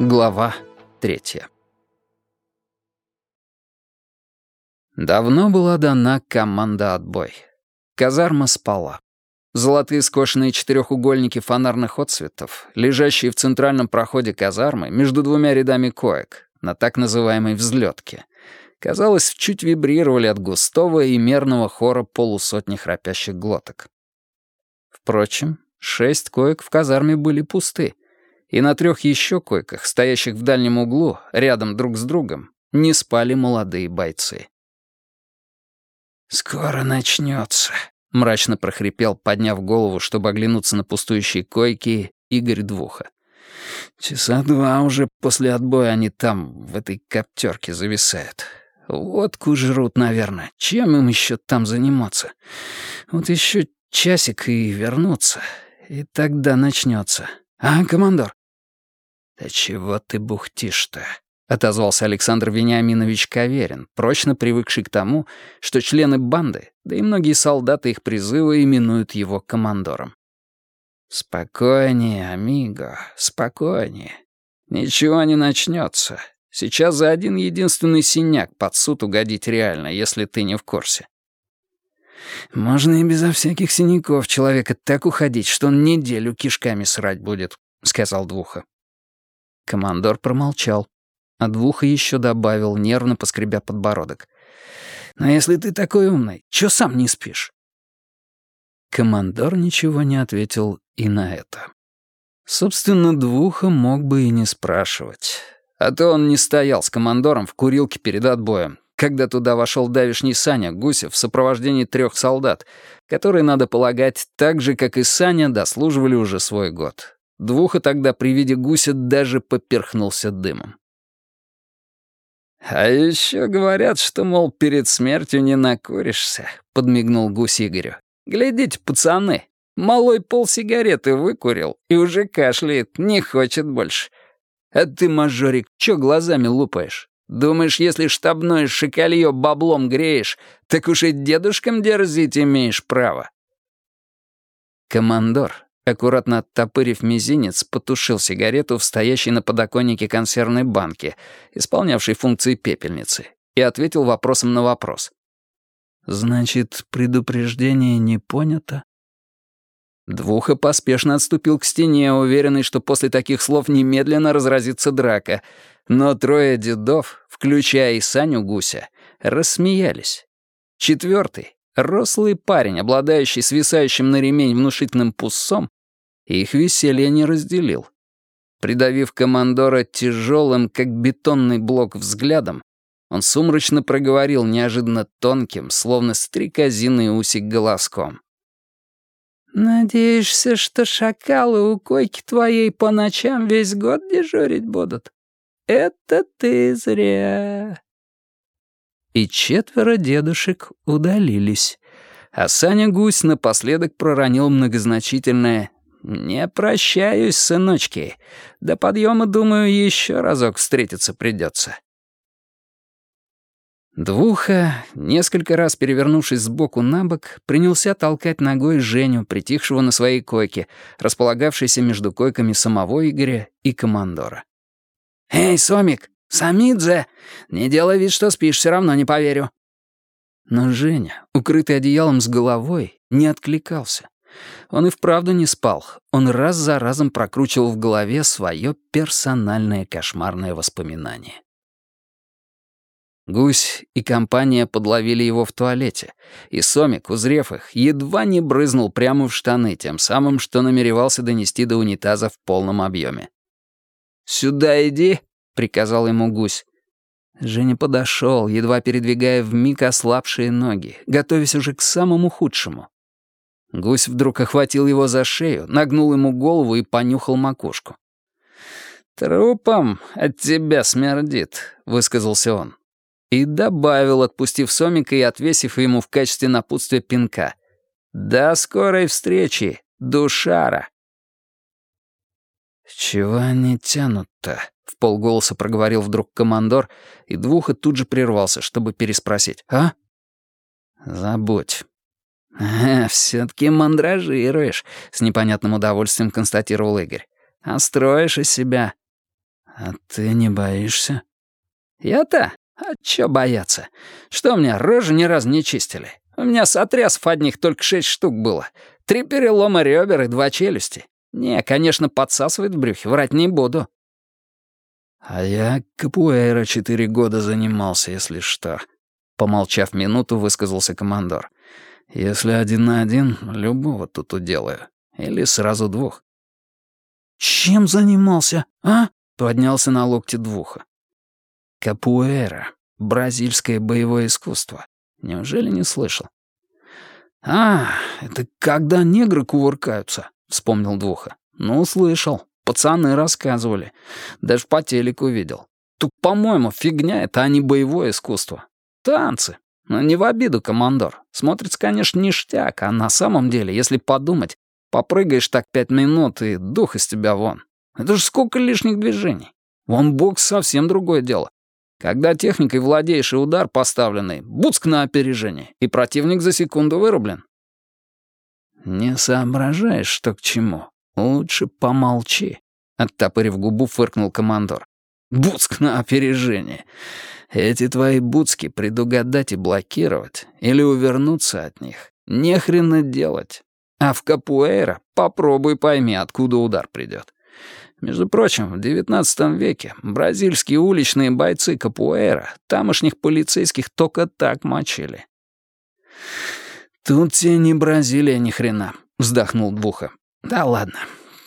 Глава третья Давно была дана команда «Отбой». Казарма спала. Золотые скошенные четырехугольники фонарных отсветов, лежащие в центральном проходе казармы между двумя рядами коек, на так называемой взлетке, казалось, чуть вибрировали от густого и мерного хора полусотни храпящих глоток. Впрочем, шесть коек в казарме были пусты, и на трех еще койках, стоящих в дальнем углу, рядом друг с другом, не спали молодые бойцы. «Скоро начнется», Мрачно прохрипел, подняв голову, чтобы оглянуться на пустующие койки, Игорь Двуха. Часа два уже после отбоя они там, в этой коптерке, зависают. Водку жрут, наверное. Чем им еще там заниматься? Вот еще часик и вернуться. И тогда начнется. А, командор? Да чего ты бухтишь-то? — отозвался Александр Вениаминович Каверин, прочно привыкший к тому, что члены банды, да и многие солдаты их призыва именуют его командором. «Спокойнее, амиго, спокойнее. Ничего не начнется. Сейчас за один единственный синяк под суд угодить реально, если ты не в курсе. «Можно и безо всяких синяков человека так уходить, что он неделю кишками срать будет», — сказал Двуха. Командор промолчал а двух еще добавил, нервно поскребя подбородок. «Но если ты такой умный, чё сам не спишь?» Командор ничего не ответил и на это. Собственно, Двуха мог бы и не спрашивать. А то он не стоял с командором в курилке перед отбоем, когда туда вошел давишний Саня Гусев в сопровождении трех солдат, которые, надо полагать, так же, как и Саня, дослуживали уже свой год. Двуха тогда при виде гуся даже поперхнулся дымом. «А еще говорят, что, мол, перед смертью не накуришься», — подмигнул гусь Игорю. «Глядите, пацаны, малой пол сигареты выкурил и уже кашляет, не хочет больше. А ты, мажорик, чё глазами лупаешь? Думаешь, если штабное шикалье баблом греешь, так уж и дедушкам дерзить имеешь право?» Командор, Аккуратно оттопырив мизинец, потушил сигарету в стоящей на подоконнике консервной банке, исполнявшей функции пепельницы, и ответил вопросом на вопрос. «Значит, предупреждение не понято?» Двуха поспешно отступил к стене, уверенный, что после таких слов немедленно разразится драка. Но трое дедов, включая и Саню Гуся, рассмеялись. Четвертый, рослый парень, обладающий свисающим на ремень внушительным пуссом, их веселье не разделил. Придавив командора тяжелым, как бетонный блок, взглядом, он сумрачно проговорил неожиданно тонким, словно стрекозиный усик голоском. «Надеешься, что шакалы у койки твоей по ночам весь год дежурить будут? Это ты зря». И четверо дедушек удалились, а Саня Гусь напоследок проронил многозначительное «Не прощаюсь, сыночки. До подъема, думаю, еще разок встретиться придется». Двуха, несколько раз перевернувшись сбоку на бок, принялся толкать ногой Женю, притихшего на своей койке, располагавшейся между койками самого Игоря и командора. «Эй, Сомик, Самидзе! Не делай вид, что спишь, все равно не поверю». Но Женя, укрытый одеялом с головой, не откликался. Он и вправду не спал. Он раз за разом прокручивал в голове свое персональное кошмарное воспоминание. Гусь и компания подловили его в туалете, и Сомик, узрев их, едва не брызнул прямо в штаны, тем самым, что намеревался донести до унитаза в полном объеме. «Сюда иди», — приказал ему гусь. Женя подошел, едва передвигая вмиг ослабшие ноги, готовясь уже к самому худшему. Гусь вдруг охватил его за шею, нагнул ему голову и понюхал макушку. «Трупом от тебя смердит», — высказался он. И добавил, отпустив Сомика и отвесив ему в качестве напутствия пинка. «До скорой встречи, душара!» чего они тянут-то?» — в полголоса проговорил вдруг командор, и Двуха тут же прервался, чтобы переспросить. «А?» «Забудь». «Э, «Все-таки мандражируешь», — с непонятным удовольствием констатировал Игорь. «А строишь из себя». «А ты не боишься?» «Я-то? А чё бояться? Что мне, рожи ни разу не чистили? У меня сотрясов одних только шесть штук было. Три перелома ребер и два челюсти. Не, конечно, подсасывает в брюхе, врать не буду». «А я капуэйро четыре года занимался, если что», — помолчав минуту, высказался командор. «Если один на один, любого тут уделаю. Или сразу двух». «Чем занимался, а?» — поднялся на локте двуха. «Капуэра. Бразильское боевое искусство. Неужели не слышал?» «А, это когда негры кувыркаются», — вспомнил Двуха. «Ну, слышал. Пацаны рассказывали. Даже по телеку видел. Тут, по-моему, фигня это, а не боевое искусство. Танцы. Не в обиду, командор. Смотрится, конечно, ништяк, а на самом деле, если подумать, попрыгаешь так пять минут, и дух из тебя вон. Это же сколько лишних движений. Вон бокс совсем другое дело. Когда техникой владеешь и удар поставленный, буцк на опережение, и противник за секунду вырублен. «Не соображаешь, что к чему? Лучше помолчи», — оттопырив губу, фыркнул командор. «Буцк на опережение. Эти твои буцки предугадать и блокировать, или увернуться от них, не хрена делать. А в капуэйра попробуй пойми, откуда удар придет. Между прочим, в XIX веке бразильские уличные бойцы капуэйра тамошних полицейских только так мочили. «Тут тебе не Бразилия ни хрена», — вздохнул Двуха. «Да ладно.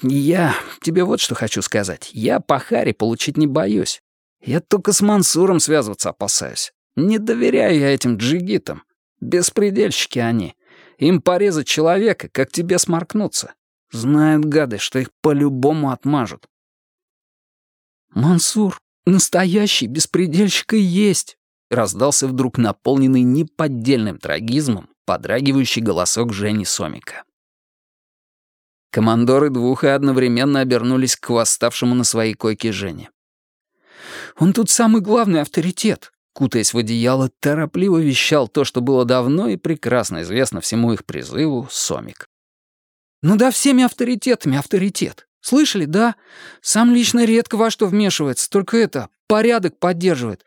Я тебе вот что хочу сказать. Я по получить не боюсь. Я только с Мансуром связываться опасаюсь. Не доверяю я этим джигитам. Беспредельщики они. Им порезать человека, как тебе сморкнуться. Знают гады, что их по-любому отмажут. «Мансур, настоящий беспредельщик и есть!» раздался вдруг наполненный неподдельным трагизмом подрагивающий голосок Жени Сомика. Командоры двух и одновременно обернулись к восставшему на своей койке Жене. «Он тут самый главный авторитет», — кутаясь в одеяло, торопливо вещал то, что было давно и прекрасно известно всему их призыву, Сомик. «Ну да всеми авторитетами авторитет. Слышали, да? Сам лично редко во что вмешивается, только это, порядок поддерживает.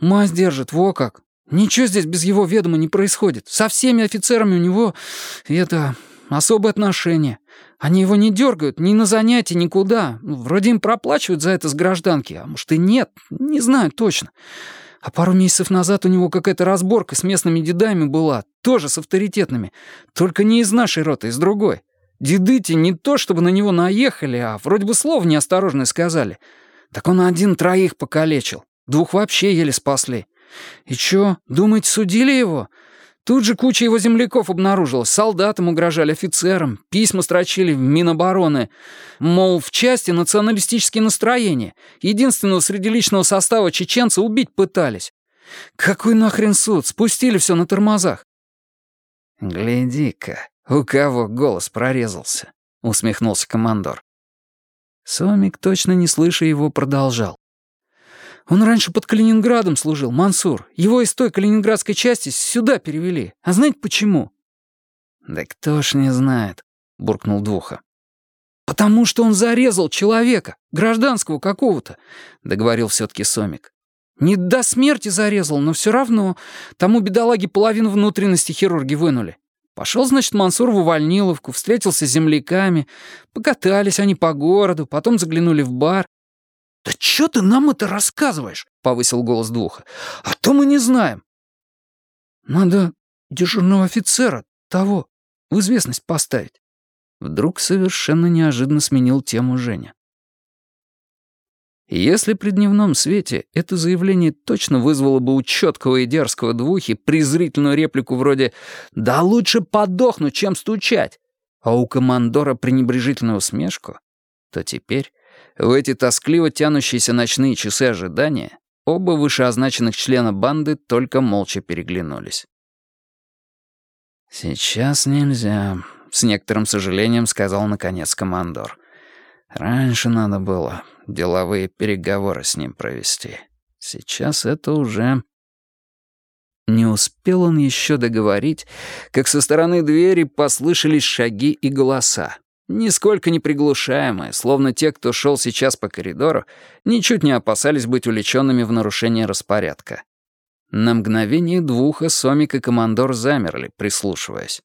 Мазь держит, во как. Ничего здесь без его ведома не происходит. Со всеми офицерами у него, это, особое отношение. Они его не дергают ни на занятия, никуда. Ну, вроде им проплачивают за это с гражданки, а может и нет, не знаю точно. А пару месяцев назад у него какая-то разборка с местными дедами была, тоже с авторитетными. Только не из нашей роты, из другой. Деды-те не то, чтобы на него наехали, а вроде бы слов неосторожно сказали. Так он один троих покалечил, двух вообще еле спасли. И чё, думаете, судили его? Тут же куча его земляков обнаружилась, солдатам угрожали, офицерам, письма строчили в Минобороны. Мол, в части националистические настроения. Единственного среди личного состава чеченца убить пытались. Какой нахрен суд? Спустили все на тормозах. «Гляди-ка», «У кого голос прорезался?» — усмехнулся командор. Сомик, точно не слыша его, продолжал. «Он раньше под Калининградом служил, Мансур. Его из той калининградской части сюда перевели. А знаете почему?» «Да кто ж не знает», — буркнул Двуха. «Потому что он зарезал человека, гражданского какого-то», — договорил все-таки Сомик. «Не до смерти зарезал, но все равно. Тому бедолаге половину внутренности хирурги вынули. Пошел, значит, Мансур в увольниловку, встретился с земляками, покатались они по городу, потом заглянули в бар. «Да чё ты нам это рассказываешь?» — повысил голос Двуха. «А то мы не знаем». «Надо дежурного офицера, того, в известность поставить». Вдруг совершенно неожиданно сменил тему Женя. Если при дневном свете это заявление точно вызвало бы у четкого и дерзкого двухи презрительную реплику вроде «Да лучше подохну, чем стучать», а у командора пренебрежительную усмешку, то теперь, в эти тоскливо тянущиеся ночные часы ожидания, оба вышеозначенных члена банды только молча переглянулись. «Сейчас нельзя», — с некоторым сожалением сказал наконец командор. Раньше надо было деловые переговоры с ним провести. Сейчас это уже... Не успел он еще договорить, как со стороны двери послышались шаги и голоса. Нисколько не приглушаемые, словно те, кто шел сейчас по коридору, ничуть не опасались быть увлеченными в нарушение распорядка. На мгновение двуха Сомик и командор замерли, прислушиваясь.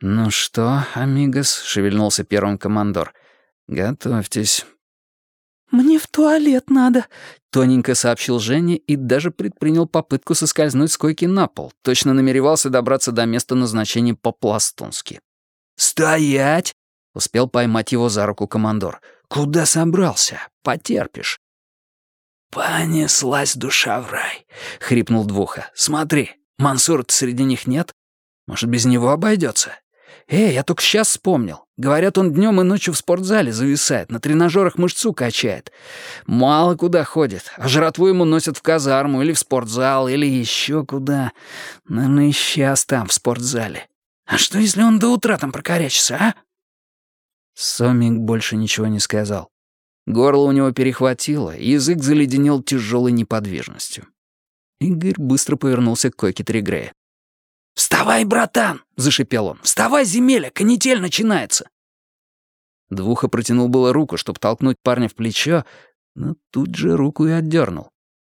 «Ну что, амигос?» — шевельнулся первым командор. «Готовьтесь». «Мне в туалет надо», — тоненько сообщил Женя и даже предпринял попытку соскользнуть с койки на пол, точно намеревался добраться до места назначения по-пластунски. «Стоять!» — успел поймать его за руку командор. «Куда собрался? Потерпишь». «Понеслась душа в рай», — хрипнул Двуха. «Смотри, Мансура-то среди них нет. Может, без него обойдется? Эй, я только сейчас вспомнил. Говорят, он днем и ночью в спортзале зависает, на тренажерах мышцу качает. Мало куда ходит, а жратву ему носят в казарму или в спортзал, или еще куда. Наверное, сейчас там, в спортзале. А что, если он до утра там прокорячится, а?» Сомик больше ничего не сказал. Горло у него перехватило, язык заледенел тяжелой неподвижностью. Игорь быстро повернулся к койке Тригрея. «Вставай, братан!» — зашипел он. «Вставай, земеля, канитель начинается!» Двуха протянул было руку, чтобы толкнуть парня в плечо, но тут же руку и отдернул.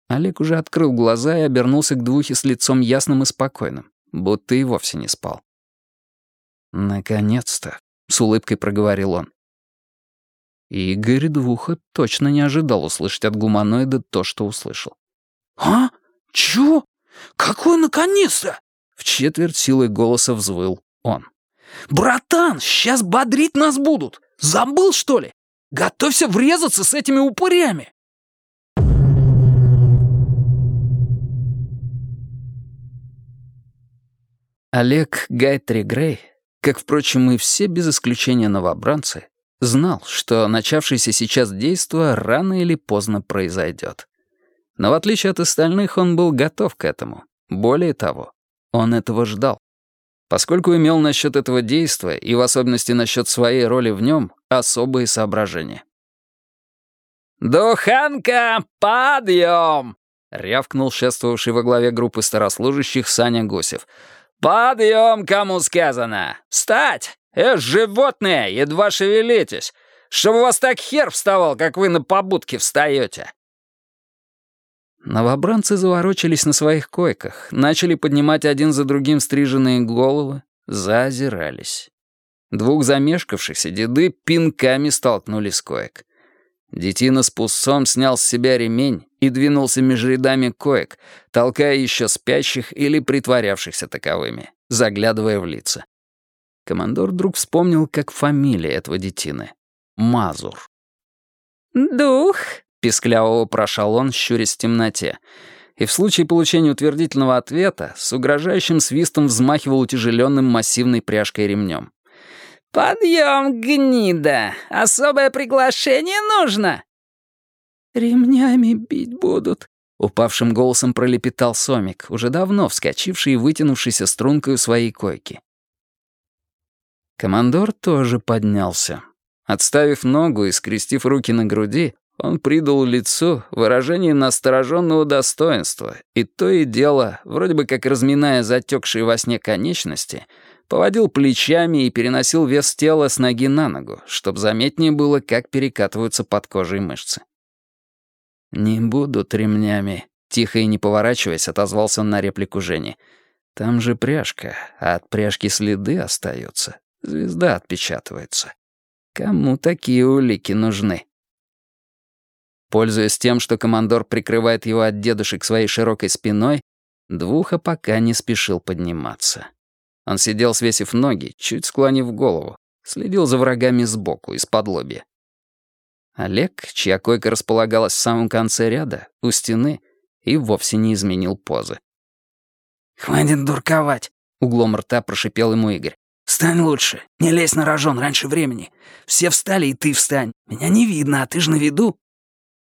Олег уже открыл глаза и обернулся к Двухе с лицом ясным и спокойным, будто и вовсе не спал. «Наконец-то», — с улыбкой проговорил он. Игорь Двуха точно не ожидал услышать от гуманоида то, что услышал. «А? Чё? Какой наконец-то?» В четверть силой голоса взвыл он. «Братан, сейчас бодрить нас будут! Забыл, что ли? Готовься врезаться с этими упырями!» Олег Гайтри Грей как, впрочем, и все без исключения новобранцы, знал, что начавшееся сейчас действо рано или поздно произойдет. Но в отличие от остальных, он был готов к этому. Более того, он этого ждал. Поскольку имел насчет этого действа, и в особенности насчет своей роли в нем, особые соображения. «Духанка, подъем!» — рявкнул шествовавший во главе группы старослужащих Саня Гусев — «Подъем, кому сказано! Встать! Э, животные, едва шевелитесь! Чтобы у вас так хер вставал, как вы на побудке встаете!» Новобранцы заворочились на своих койках, начали поднимать один за другим стриженные головы, заозирались. Двух замешкавшихся деды пинками столкнули с коек. Детина с пусцом снял с себя ремень и двинулся между рядами коек, толкая еще спящих или притворявшихся таковыми, заглядывая в лица. Командор вдруг вспомнил, как фамилия этого детины — Мазур. «Дух», — пискляво вопрошал он, щурясь в темноте, и в случае получения утвердительного ответа с угрожающим свистом взмахивал утяжеленным массивной пряжкой ремнем. «Подъем, гнида! Особое приглашение нужно!» «Ремнями бить будут», — упавшим голосом пролепетал Сомик, уже давно вскочивший и вытянувшийся стрункой у своей койки. Командор тоже поднялся. Отставив ногу и скрестив руки на груди, он придал лицу выражение настороженного достоинства, и то и дело, вроде бы как разминая затекшие во сне конечности — поводил плечами и переносил вес тела с ноги на ногу, чтобы заметнее было, как перекатываются под кожей мышцы. «Не будут ремнями», — тихо и не поворачиваясь, отозвался он на реплику Жени. «Там же пряжка, а от пряжки следы остаются. Звезда отпечатывается. Кому такие улики нужны?» Пользуясь тем, что командор прикрывает его от дедушек своей широкой спиной, Двуха пока не спешил подниматься. Он сидел, свесив ноги, чуть склонив голову, следил за врагами сбоку, из-под лобья. Олег, чья койка располагалась в самом конце ряда, у стены, и вовсе не изменил позы. «Хватит дурковать», — углом рта прошипел ему Игорь. «Встань лучше, не лезь на рожон раньше времени. Все встали, и ты встань. Меня не видно, а ты же на виду».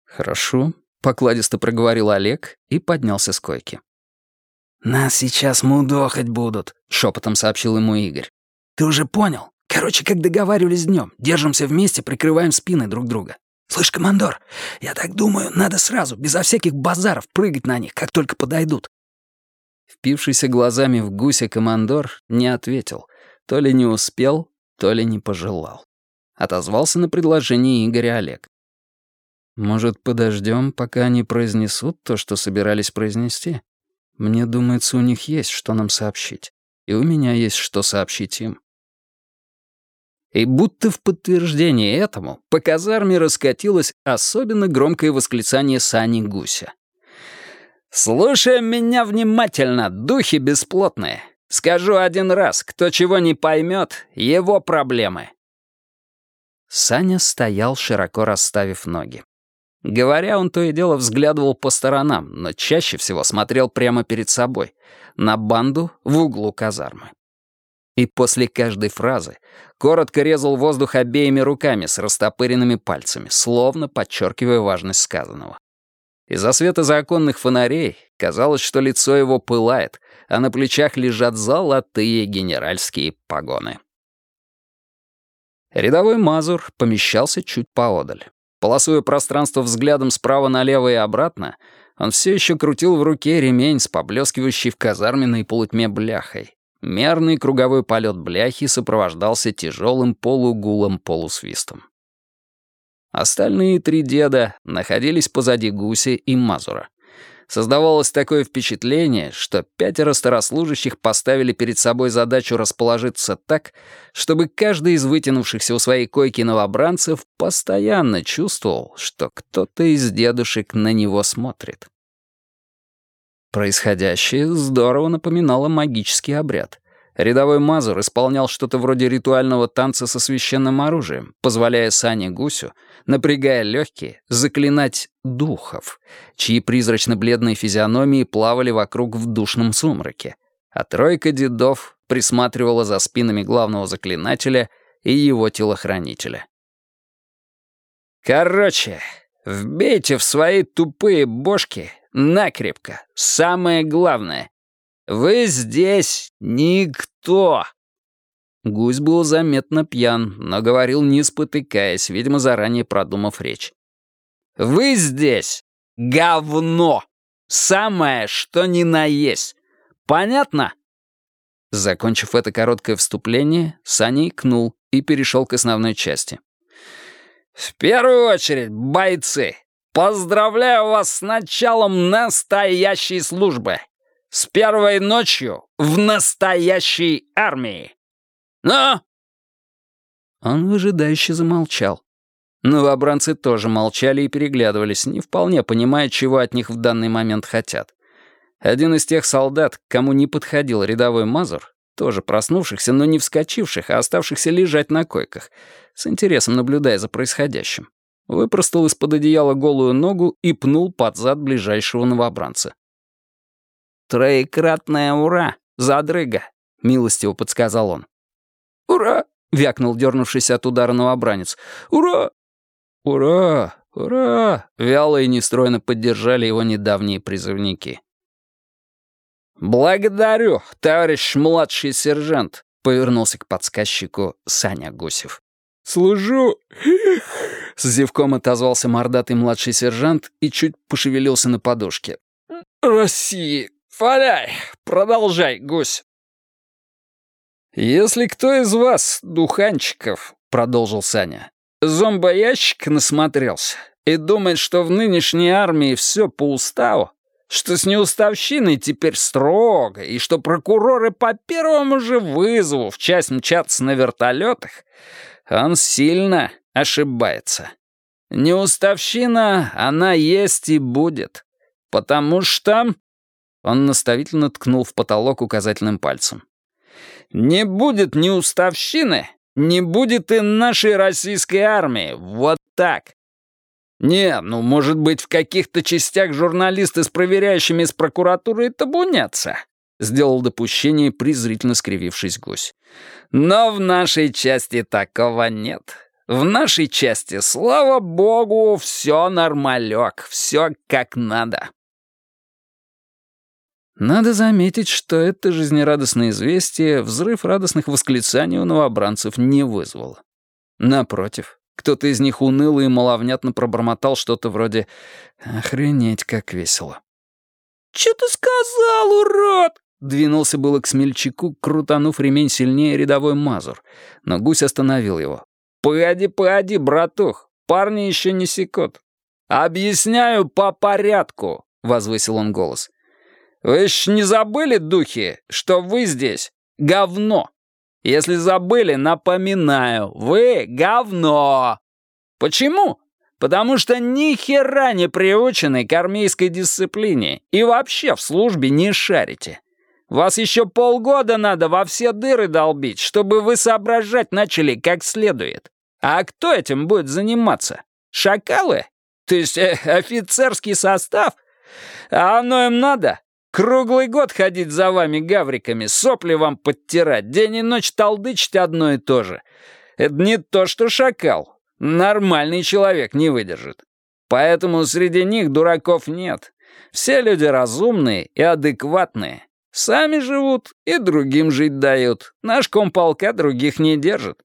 «Хорошо», — покладисто проговорил Олег и поднялся с койки. «Нас сейчас мудохать будут», — шепотом сообщил ему Игорь. «Ты уже понял? Короче, как договаривались днем, держимся вместе, прикрываем спины друг друга. Слышь, командор, я так думаю, надо сразу, безо всяких базаров, прыгать на них, как только подойдут. Впившийся глазами в гуся командор не ответил. То ли не успел, то ли не пожелал. Отозвался на предложение Игоря Олег. «Может, подождем, пока они произнесут то, что собирались произнести? Мне думается, у них есть что нам сообщить. И у меня есть что сообщить им». И будто в подтверждение этому по казарме раскатилось особенно громкое восклицание Сани Гуся. «Слушай меня внимательно, духи бесплотные. Скажу один раз, кто чего не поймет, его проблемы». Саня стоял, широко расставив ноги. Говоря, он то и дело взглядывал по сторонам, но чаще всего смотрел прямо перед собой, на банду в углу казармы. И после каждой фразы коротко резал воздух обеими руками с растопыренными пальцами, словно подчеркивая важность сказанного. Из-за света законных фонарей казалось, что лицо его пылает, а на плечах лежат золотые генеральские погоны. Рядовой Мазур помещался чуть поодаль. Полосуя пространство взглядом справа налево и обратно, он все еще крутил в руке ремень с поблескивающей в казарменной полутьме бляхой. Мерный круговой полет бляхи сопровождался тяжелым полугулом-полусвистом. Остальные три деда находились позади Гуси и Мазура. Создавалось такое впечатление, что пятеро старослужащих поставили перед собой задачу расположиться так, чтобы каждый из вытянувшихся у своей койки новобранцев постоянно чувствовал, что кто-то из дедушек на него смотрит. Происходящее здорово напоминало магический обряд. Рядовой Мазур исполнял что-то вроде ритуального танца со священным оружием, позволяя Сане Гусю, напрягая легкие, заклинать духов, чьи призрачно-бледные физиономии плавали вокруг в душном сумраке, а тройка дедов присматривала за спинами главного заклинателя и его телохранителя. «Короче, вбейте в свои тупые бошки накрепко самое главное вы здесь никто!» Гусь был заметно пьян, но говорил не спотыкаясь, видимо, заранее продумав речь. «Вы здесь говно! Самое, что ни на есть! Понятно?» Закончив это короткое вступление, Саня икнул и перешел к основной части. «В первую очередь, бойцы, поздравляю вас с началом настоящей службы!» С первой ночью в настоящей армии. Ну?» Он выжидающе замолчал. Новобранцы тоже молчали и переглядывались, не вполне понимая, чего от них в данный момент хотят. Один из тех солдат, кому не подходил рядовой Мазур, тоже проснувшихся, но не вскочивших, а оставшихся лежать на койках, с интересом наблюдая за происходящим, выпростал из-под одеяла голую ногу и пнул под зад ближайшего новобранца. «Троекратное ура! Задрыга!» — милостиво подсказал он. «Ура!» — вякнул дернувшийся от удара новобранец. «Ура!» «Ура! Ура!» — вяло и нестройно поддержали его недавние призывники. «Благодарю, товарищ младший сержант», — повернулся к подсказчику Саня Гусев. «Служу!» С зевком отозвался мордатый младший сержант и чуть пошевелился на подушке. «России!» «Валяй! Продолжай, гусь!» «Если кто из вас, духанчиков, — продолжил Саня, — зомбоящик насмотрелся и думает, что в нынешней армии все по уставу, что с неуставщиной теперь строго, и что прокуроры по первому же вызову в часть мчатся на вертолетах, он сильно ошибается. Неуставщина, она есть и будет, потому что он наставительно ткнул в потолок указательным пальцем. «Не будет ни уставщины, не будет и нашей российской армии. Вот так. Не, ну, может быть, в каких-то частях журналисты с проверяющими из прокуратуры табунятся», — сделал допущение, презрительно скривившись гусь. «Но в нашей части такого нет. В нашей части, слава богу, все нормалек, все как надо». Надо заметить, что это жизнерадостное известие взрыв радостных восклицаний у новобранцев не вызвало. Напротив, кто-то из них уныло и маловнятно пробормотал что-то вроде «Охренеть, как весело». «Чё ты сказал, урод?» Двинулся было к смельчаку, крутанув ремень сильнее рядовой мазур, но гусь остановил его. «Погоди, погоди, братух, парни еще не секут. Объясняю по порядку», — возвысил он голос. «Вы еще не забыли, духи, что вы здесь говно? Если забыли, напоминаю, вы говно. Почему? Потому что ни хера не приучены к армейской дисциплине и вообще в службе не шарите. Вас еще полгода надо во все дыры долбить, чтобы вы соображать начали как следует. А кто этим будет заниматься? Шакалы? То есть э, офицерский состав? А оно им надо? Круглый год ходить за вами гавриками, сопли вам подтирать, день и ночь толдычить одно и то же. Это не то, что шакал. Нормальный человек не выдержит. Поэтому среди них дураков нет. Все люди разумные и адекватные. Сами живут и другим жить дают. Наш комполка других не держит.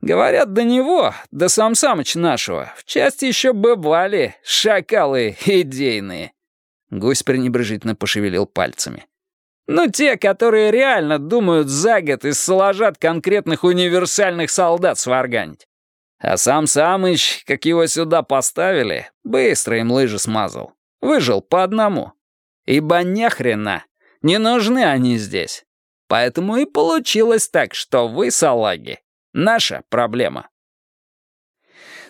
Говорят, до него, до Сам Самыч нашего, в части еще бывали шакалы идейные. Гусь пренебрежительно пошевелил пальцами. «Ну, те, которые реально думают за год и соложат конкретных универсальных солдат сварганить. А сам Самыч, как его сюда поставили, быстро им лыжи смазал. Выжил по одному. Ибо нехрена, не нужны они здесь. Поэтому и получилось так, что вы, салаги, наша проблема».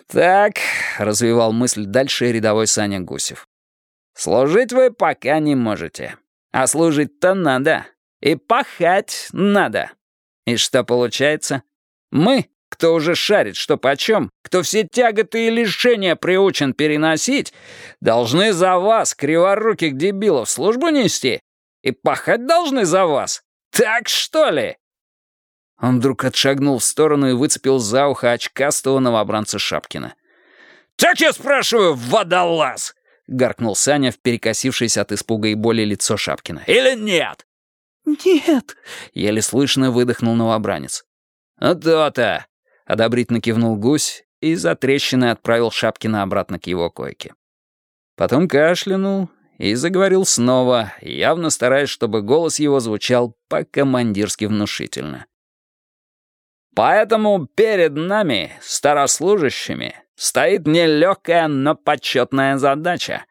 «Так», — развивал мысль дальше рядовой Саня Гусев. Служить вы пока не можете. А служить-то надо. И пахать надо. И что получается? Мы, кто уже шарит что почем, кто все тяготы и лишения приучен переносить, должны за вас, криворуких дебилов, службу нести. И пахать должны за вас. Так что ли?» Он вдруг отшагнул в сторону и выцепил за ухо очкастого новобранца Шапкина. «Так я спрашиваю, водолаз!» — гаркнул Саня в перекосившееся от испуга и боли лицо Шапкина. «Или нет?» «Нет», — еле слышно выдохнул новобранец. «А то-то!» — одобрительно кивнул гусь и за трещиной отправил Шапкина обратно к его койке. Потом кашлянул и заговорил снова, явно стараясь, чтобы голос его звучал по-командирски внушительно. «Поэтому перед нами, старослужащими, стоит нелегкая, но почетная задача.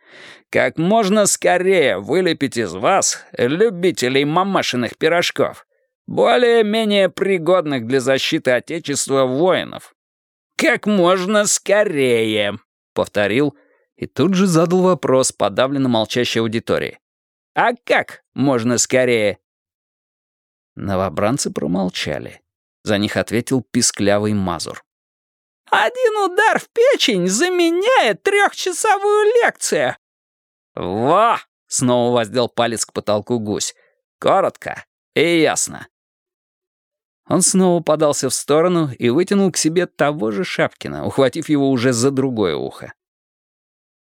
Как можно скорее вылепить из вас, любителей мамашиных пирожков, более-менее пригодных для защиты Отечества воинов. Как можно скорее, повторил и тут же задал вопрос подавленно молчащей аудитории. А как можно скорее? Новобранцы промолчали. За них ответил писклявый Мазур. Один удар в печень заменяет трехчасовую лекцию. Во! Снова воздел палец к потолку гусь. Коротко и ясно. Он снова подался в сторону и вытянул к себе того же Шапкина, ухватив его уже за другое ухо.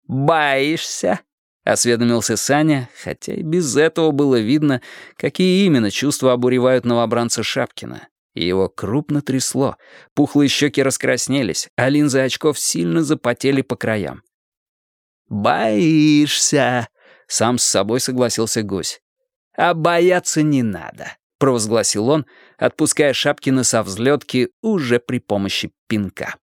«Боишься?» — осведомился Саня, хотя и без этого было видно, какие именно чувства обуревают новобранца Шапкина и его крупно трясло, пухлые щеки раскраснелись, а линзы очков сильно запотели по краям. «Боишься», — сам с собой согласился гусь. «А бояться не надо», — провозгласил он, отпуская Шапкина со взлетки уже при помощи пинка.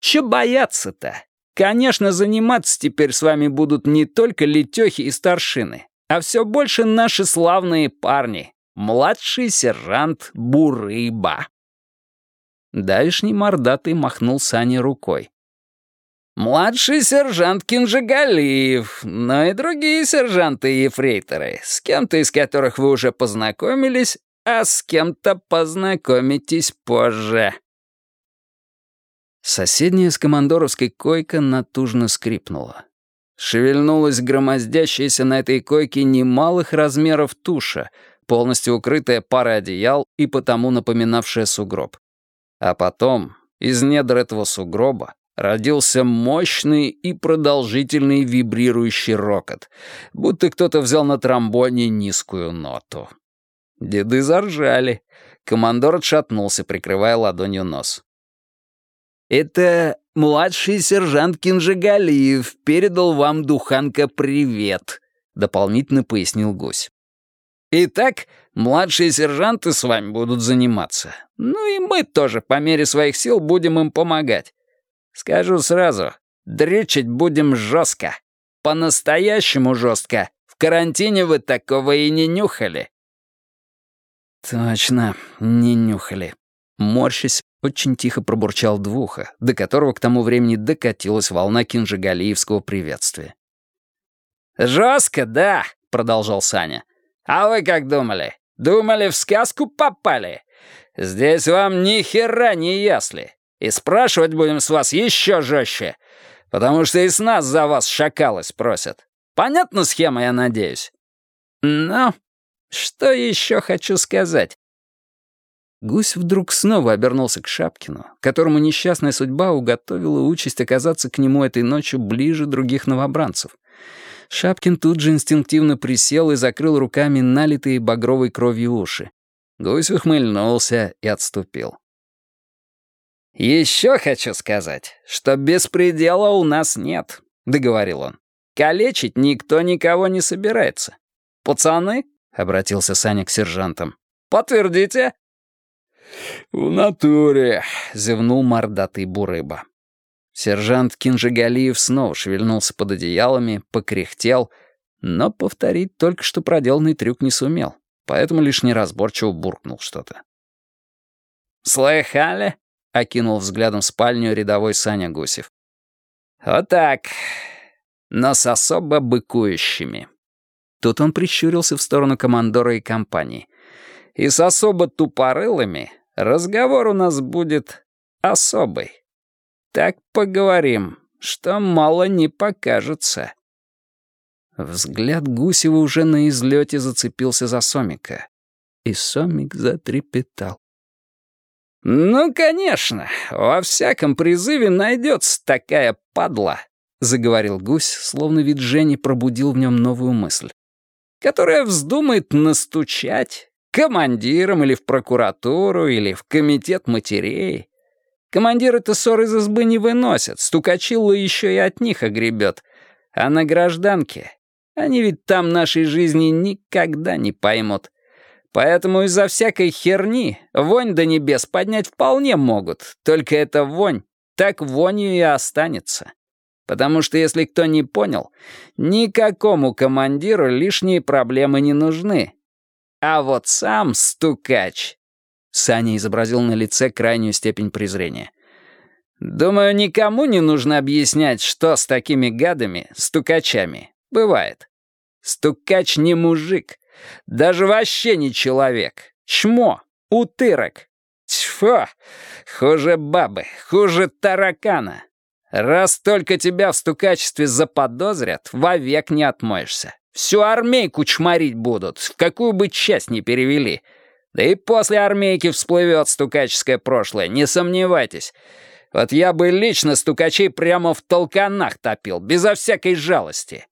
«Чё бояться-то? Конечно, заниматься теперь с вами будут не только летёхи и старшины, а все больше наши славные парни, Младший сержант Бурыба. Давишний мордатый махнул Сане рукой. «Младший сержант Кинжигалиев, но и другие сержанты и ефрейторы, с кем-то из которых вы уже познакомились, а с кем-то познакомитесь позже». Соседняя с командоровской койка натужно скрипнула. Шевельнулась громоздящаяся на этой койке немалых размеров туша — полностью укрытая парой одеял и потому напоминавшая сугроб. А потом из недр этого сугроба родился мощный и продолжительный вибрирующий рокот, будто кто-то взял на тромбоне низкую ноту. Деды заржали. Командор отшатнулся, прикрывая ладонью нос. «Это младший сержант Кинжигалиев передал вам, Духанка, привет», — дополнительно пояснил гусь. «Итак, младшие сержанты с вами будут заниматься. Ну и мы тоже по мере своих сил будем им помогать. Скажу сразу, дрючить будем жестко. По-настоящему жестко. В карантине вы такого и не нюхали. Точно, не нюхали. Морщись, очень тихо пробурчал двуха, до которого к тому времени докатилась волна кинжигалиевского приветствия. «Жестко, да», — продолжал Саня. «А вы как думали? Думали, в сказку попали? Здесь вам ни хера не ясли. И спрашивать будем с вас еще жестче, потому что и с нас за вас шакалы спросят. Понятна схема, я надеюсь? Ну, что еще хочу сказать? Гусь вдруг снова обернулся к Шапкину, которому несчастная судьба уготовила участь оказаться к нему этой ночью ближе других новобранцев. Шапкин тут же инстинктивно присел и закрыл руками налитые багровой кровью уши. Гусь ухмыльнулся и отступил. «Еще хочу сказать, что беспредела у нас нет», — договорил он. «Калечить никто никого не собирается. Пацаны?» — обратился Саня к сержантам. «Подтвердите?» «В натуре», — зевнул мордатый бурыба. Сержант Кинжигалиев снова шевельнулся под одеялами, покряхтел, но повторить только что проделанный трюк не сумел, поэтому лишь неразборчиво буркнул что-то. «Слыхали?» — окинул взглядом спальню рядовой Саня Гусев. «Вот так, но с особо быкующими». Тут он прищурился в сторону командора и компании. «И с особо тупорылыми разговор у нас будет особый. Так поговорим, что мало не покажется». Взгляд Гусева уже на излете зацепился за Сомика. И Сомик затрепетал. «Ну, конечно, во всяком призыве найдется такая падла», — заговорил гусь, словно вид Жени пробудил в нем новую мысль, «которая вздумает настучать командиром или в прокуратуру, или в комитет матерей. Командиры-то ссор из избы не выносят, стукачилла еще и от них огребет. А на гражданке они ведь там нашей жизни никогда не поймут. Поэтому из-за всякой херни вонь до небес поднять вполне могут, только эта вонь так вонью и останется. Потому что, если кто не понял, никакому командиру лишние проблемы не нужны. А вот сам стукач... Саня изобразил на лице крайнюю степень презрения. «Думаю, никому не нужно объяснять, что с такими гадами, стукачами, бывает. Стукач не мужик, даже вообще не человек. Чмо, утырок. Тьфу, хуже бабы, хуже таракана. Раз только тебя в стукачестве заподозрят, вовек не отмоешься. Всю армейку чморить будут, в какую бы часть ни перевели. Да и после армейки всплывет стукаческое прошлое, не сомневайтесь. Вот я бы лично стукачей прямо в толканах топил, безо всякой жалости.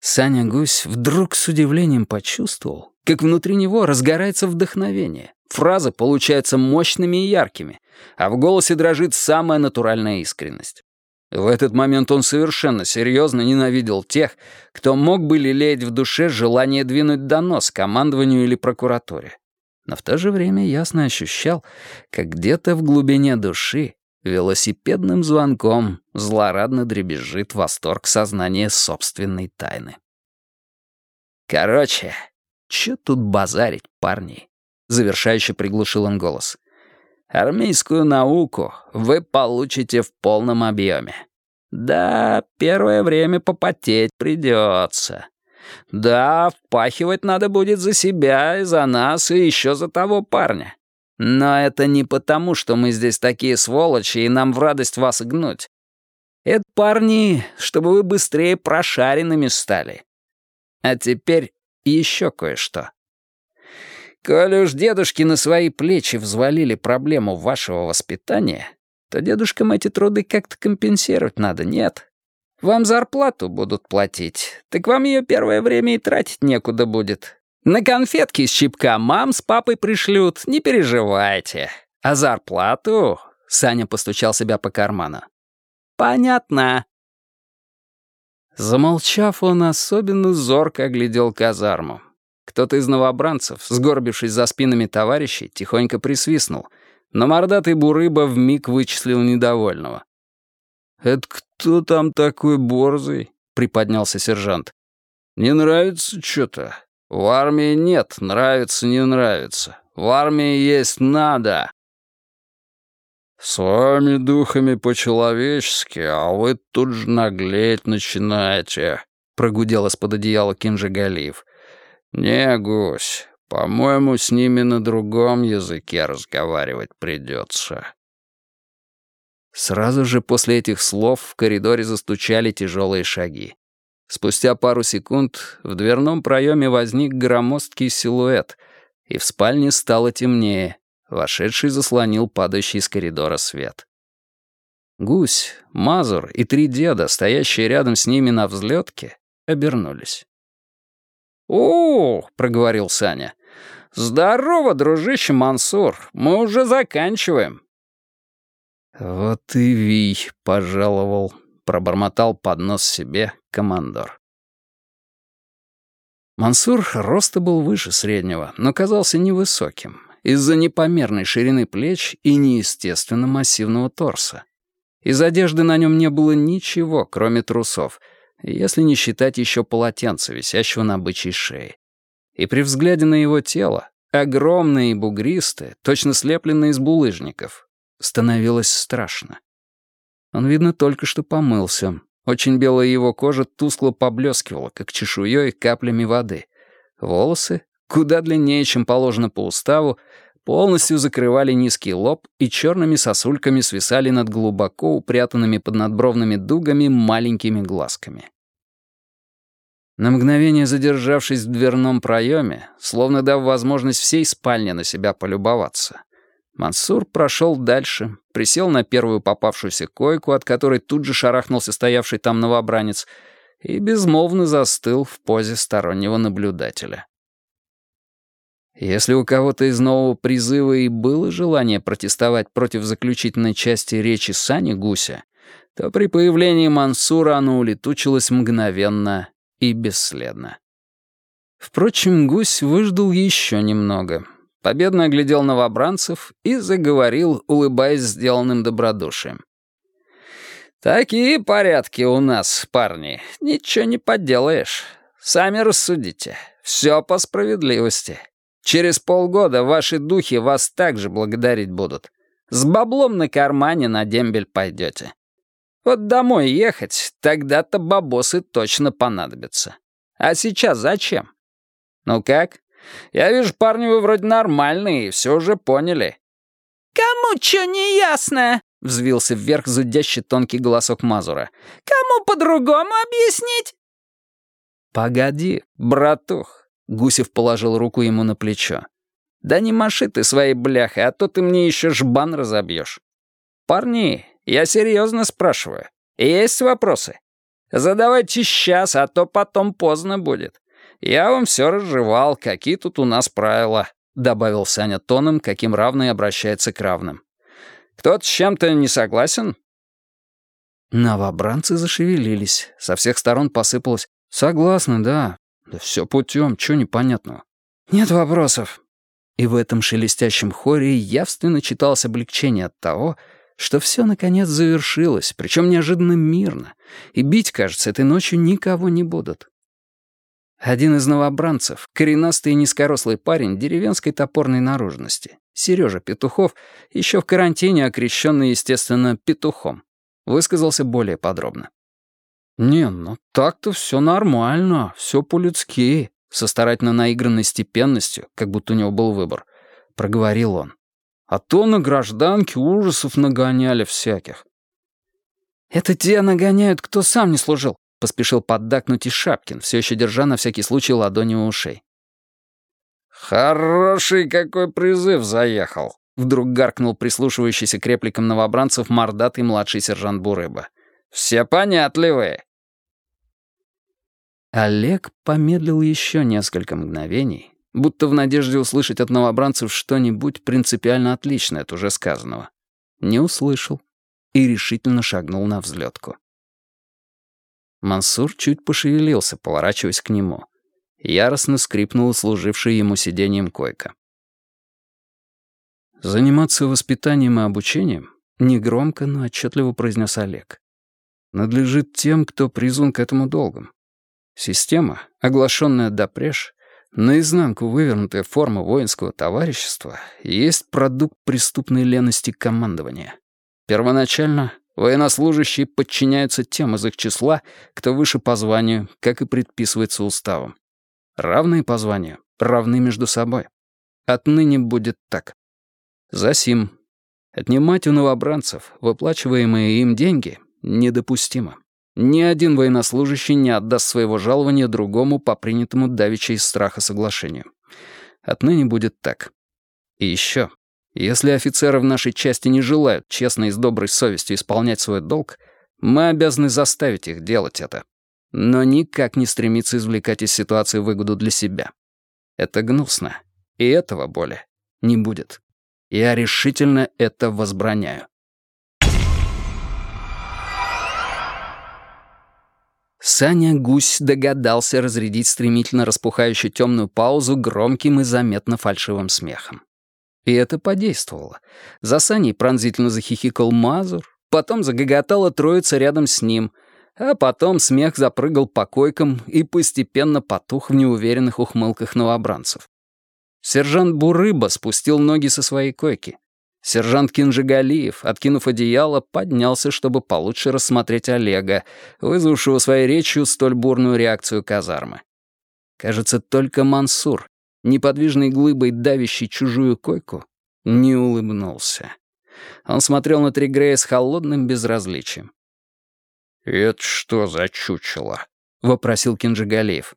Саня Гусь вдруг с удивлением почувствовал, как внутри него разгорается вдохновение. Фразы получаются мощными и яркими, а в голосе дрожит самая натуральная искренность. В этот момент он совершенно серьезно ненавидел тех, кто мог бы лелеять в душе желание двинуть донос командованию или прокуратуре. Но в то же время ясно ощущал, как где-то в глубине души Велосипедным звонком злорадно дребезжит восторг сознания собственной тайны. «Короче, чё тут базарить, парни?» — завершающе приглушил он голос. «Армейскую науку вы получите в полном объеме. Да, первое время попотеть придется. Да, впахивать надо будет за себя и за нас, и еще за того парня. Но это не потому, что мы здесь такие сволочи, и нам в радость вас гнуть. Это, парни, чтобы вы быстрее прошаренными стали. А теперь еще кое-что. Коли уж дедушки на свои плечи взвалили проблему вашего воспитания, то дедушкам эти труды как-то компенсировать надо, нет? Вам зарплату будут платить, так вам ее первое время и тратить некуда будет. На конфетки с щипка мам с папой пришлют, не переживайте. А зарплату...» — Саня постучал себя по карману. «Понятно». Замолчав, он особенно зорко оглядел казарму. Кто-то из новобранцев, сгорбившись за спинами товарищей, тихонько присвистнул, но мордатый бурыба вмиг вычислил недовольного. «Это кто там такой борзый?» — приподнялся сержант. «Не нравится что-то. В армии нет, нравится, не нравится. В армии есть надо». «С вами духами по-человечески, а вы тут же наглеть начинаете», — прогудел из-под одеяла Кинжигалиев. «Не, гусь, по-моему, с ними на другом языке разговаривать придется». Сразу же после этих слов в коридоре застучали тяжелые шаги. Спустя пару секунд в дверном проеме возник громоздкий силуэт, и в спальне стало темнее. Вошедший заслонил падающий из коридора свет. Гусь, Мазур и три деда, стоящие рядом с ними на взлетке, обернулись. «О, — проговорил Саня, — здорово, дружище Мансур, мы уже заканчиваем». «Вот и Вий пожаловал», — пробормотал под нос себе командор. Мансур роста был выше среднего, но казался невысоким, из-за непомерной ширины плеч и неестественно массивного торса. Из одежды на нем не было ничего, кроме трусов — если не считать еще полотенца, висящего на бычьей шее. И при взгляде на его тело, огромное и бугристое, точно слепленное из булыжников, становилось страшно. Он, видно, только что помылся. Очень белая его кожа тускло поблескивала, как чешуей каплями воды. Волосы, куда длиннее, чем положено по уставу, полностью закрывали низкий лоб и черными сосульками свисали над глубоко упрятанными под надбровными дугами маленькими глазками. На мгновение задержавшись в дверном проеме, словно дав возможность всей спальне на себя полюбоваться, Мансур прошел дальше, присел на первую попавшуюся койку, от которой тут же шарахнулся стоявший там новобранец, и безмолвно застыл в позе стороннего наблюдателя. Если у кого-то из нового призыва и было желание протестовать против заключительной части речи Сани Гуся, то при появлении Мансура оно улетучилось мгновенно и бесследно. Впрочем, Гусь выждал еще немного. Победно оглядел новобранцев и заговорил, улыбаясь сделанным добродушием. «Такие порядки у нас, парни, ничего не поделаешь. Сами рассудите. Все по справедливости. Через полгода ваши духи вас также благодарить будут. С баблом на кармане на дембель пойдете. Вот домой ехать, тогда-то бабосы точно понадобятся. А сейчас зачем? Ну как? Я вижу, парни, вы вроде нормальные, все уже поняли. «Кому чё не ясно?» — взвился вверх зудящий тонкий голосок Мазура. «Кому по-другому объяснить?» «Погоди, братух, Гусев положил руку ему на плечо. «Да не маши ты своей бляхой, а то ты мне еще жбан разобьешь. Парни, я серьезно спрашиваю. Есть вопросы? Задавайте сейчас, а то потом поздно будет. Я вам все разжевал, какие тут у нас правила», — добавил Саня тоном, каким равный обращается к равным. «Кто-то с чем-то не согласен?» Новобранцы зашевелились. Со всех сторон посыпалось «Согласны, да. Да все путем, что непонятного? Нет вопросов. И в этом шелестящем хоре явственно читалось облегчение от того, что все наконец завершилось, причем неожиданно мирно, и бить, кажется, этой ночью никого не будут. Один из новобранцев, коренастый и низкорослый парень деревенской топорной наружности, Сережа Петухов, еще в карантине окрещенный, естественно, Петухом, высказался более подробно. «Не, ну так-то все нормально, все по-людски», со старательно наигранной степенностью, как будто у него был выбор, проговорил он. «А то на гражданке ужасов нагоняли всяких». «Это те нагоняют, кто сам не служил», — поспешил поддакнуть и Шапкин, все еще держа на всякий случай ладони у ушей. «Хороший какой призыв заехал», Вдруг гаркнул прислушивающийся к репликам новобранцев мордатый младший сержант Бурыба. «Все понятливые!» Олег помедлил еще несколько мгновений, будто в надежде услышать от новобранцев что-нибудь принципиально отличное от уже сказанного. Не услышал и решительно шагнул на взлетку. Мансур чуть пошевелился, поворачиваясь к нему. Яростно скрипнула служившая ему сиденьем койка. «Заниматься воспитанием и обучением?» — негромко, но отчетливо произнес Олег. «Надлежит тем, кто призван к этому долгом. Система, оглашенная допреж, наизнанку вывернутая форма воинского товарищества, есть продукт преступной лености командования. Первоначально военнослужащие подчиняются тем из их числа, кто выше по званию, как и предписывается уставом. Равные по званию, равны между собой. Отныне будет так. Засим. Отнимать у новобранцев выплачиваемые им деньги недопустимо. Ни один военнослужащий не отдаст своего жалования другому по принятому давеча из страха соглашению. Отныне будет так. И еще. Если офицеры в нашей части не желают честно и с доброй совестью исполнять свой долг, мы обязаны заставить их делать это. Но никак не стремиться извлекать из ситуации выгоду для себя. Это гнусно. И этого более не будет. Я решительно это возбраняю. Саня Гусь догадался разрядить стремительно распухающую темную паузу громким и заметно фальшивым смехом. И это подействовало. За Саней пронзительно захихикал Мазур, потом загоготала троица рядом с ним, а потом смех запрыгал по койкам и постепенно потух в неуверенных ухмылках новобранцев. Сержант Бурыба спустил ноги со своей койки. Сержант Кинжигалиев, откинув одеяло, поднялся, чтобы получше рассмотреть Олега, вызвавшего своей речью столь бурную реакцию казармы. Кажется, только Мансур, неподвижной глыбой давящий чужую койку, не улыбнулся. Он смотрел на Тригрея с холодным безразличием. «Это что за чучело?» — вопросил Кинжигалиев.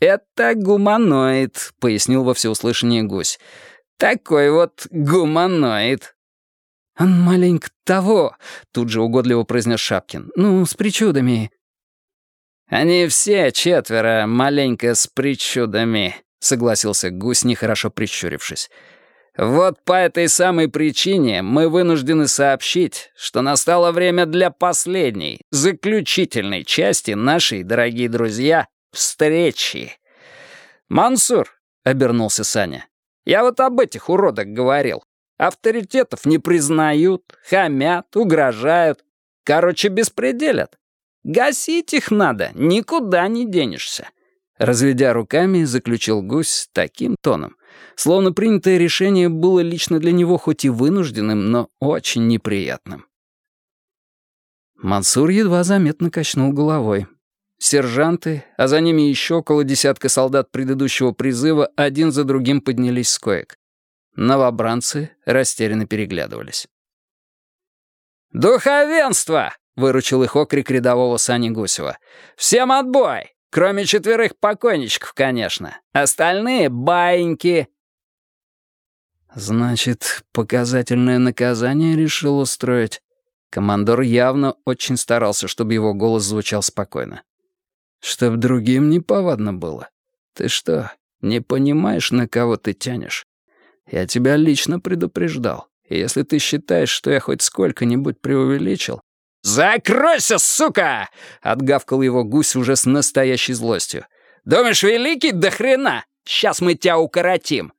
«Это гуманоид», — пояснил во всеуслышание гусь. «Такой вот гуманоид». «Он маленько того», — тут же угодливо произнес Шапкин. «Ну, с причудами». «Они все четверо маленько с причудами», — согласился гусь, нехорошо прищурившись. «Вот по этой самой причине мы вынуждены сообщить, что настало время для последней, заключительной части нашей, дорогие друзья, встречи. «Мансур», — обернулся Саня, — «я вот об этих уродах говорил. Авторитетов не признают, хамят, угрожают. Короче, беспределят. Гасить их надо, никуда не денешься». Разведя руками, заключил гусь таким тоном, словно принятое решение было лично для него хоть и вынужденным, но очень неприятным. Мансур едва заметно качнул головой. Сержанты, а за ними еще около десятка солдат предыдущего призыва один за другим поднялись с коек. Новобранцы растерянно переглядывались. «Духовенство!» — выручил их окрик рядового Сани Гусева. «Всем отбой! Кроме четверых покойничков, конечно. Остальные — баиньки!» «Значит, показательное наказание решил устроить?» Командор явно очень старался, чтобы его голос звучал спокойно. Чтоб другим не повадно было. Ты что, не понимаешь, на кого ты тянешь? Я тебя лично предупреждал. И если ты считаешь, что я хоть сколько-нибудь преувеличил... «Закройся, сука!» — отгавкал его гусь уже с настоящей злостью. «Думаешь, великий до хрена? Сейчас мы тебя укоротим!»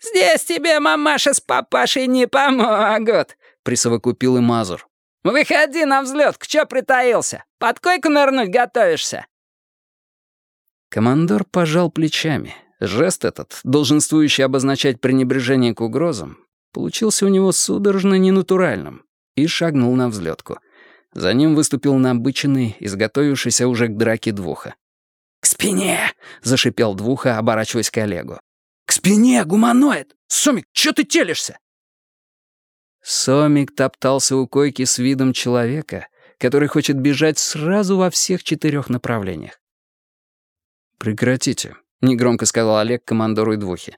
«Здесь тебе мамаша с папашей не помогут», — присовокупил и Мазур. «Выходи на взлет, к чё притаился? Под койку нырнуть готовишься?» Командор пожал плечами. Жест этот, долженствующий обозначать пренебрежение к угрозам, получился у него судорожно ненатуральным и шагнул на взлетку. За ним выступил набыченный, изготовившийся уже к драке Двуха. «К спине!» — зашипел Двуха, оборачиваясь к Олегу. «К спине, гуманоид! Сомик, чё ты телишься?» Сомик топтался у койки с видом человека, который хочет бежать сразу во всех четырех направлениях. «Прекратите», — негромко сказал Олег командору и двухе.